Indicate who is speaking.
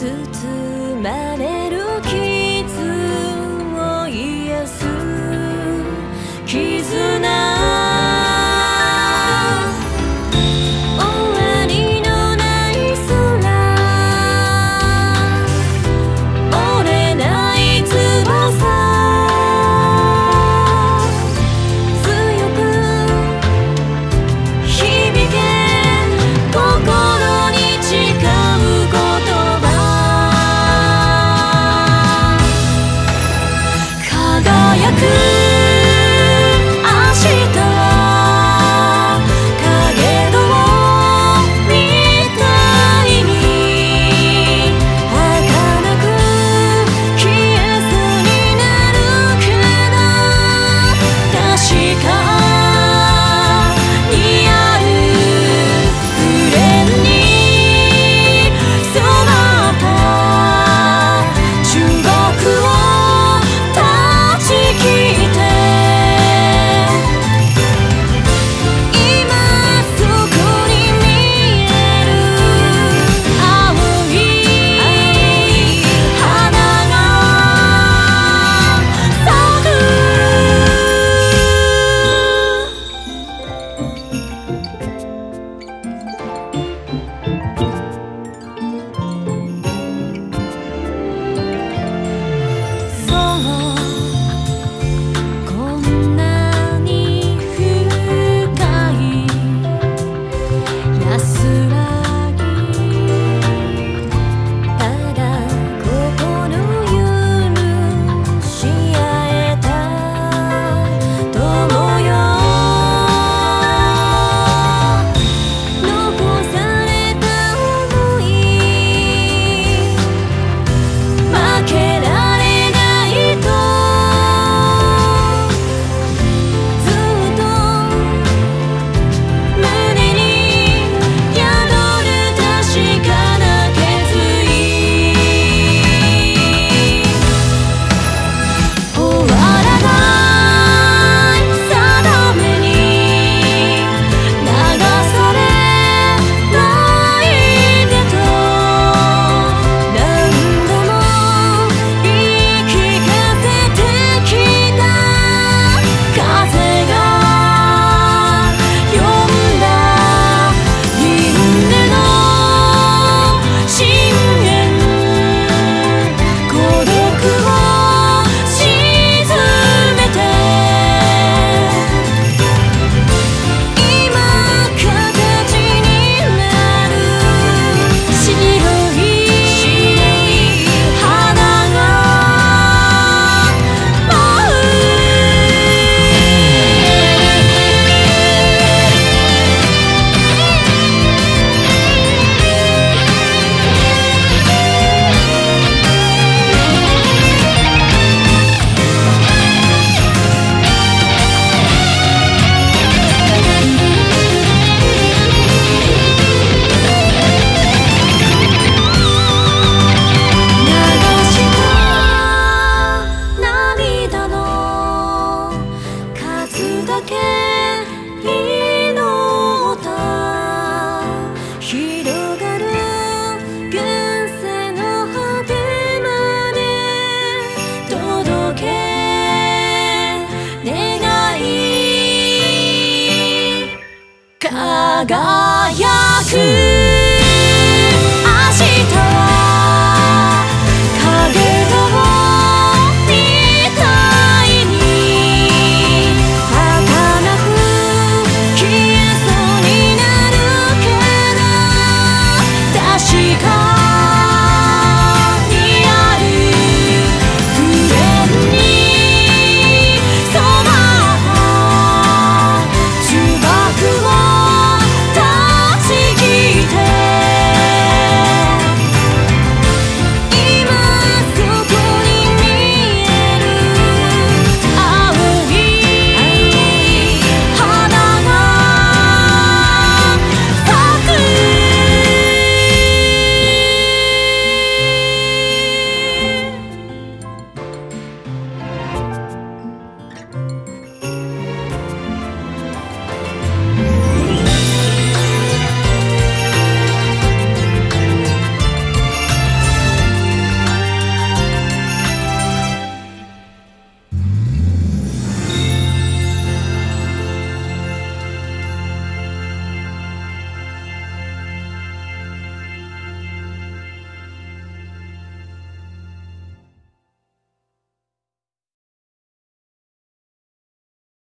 Speaker 1: 日子。輝く。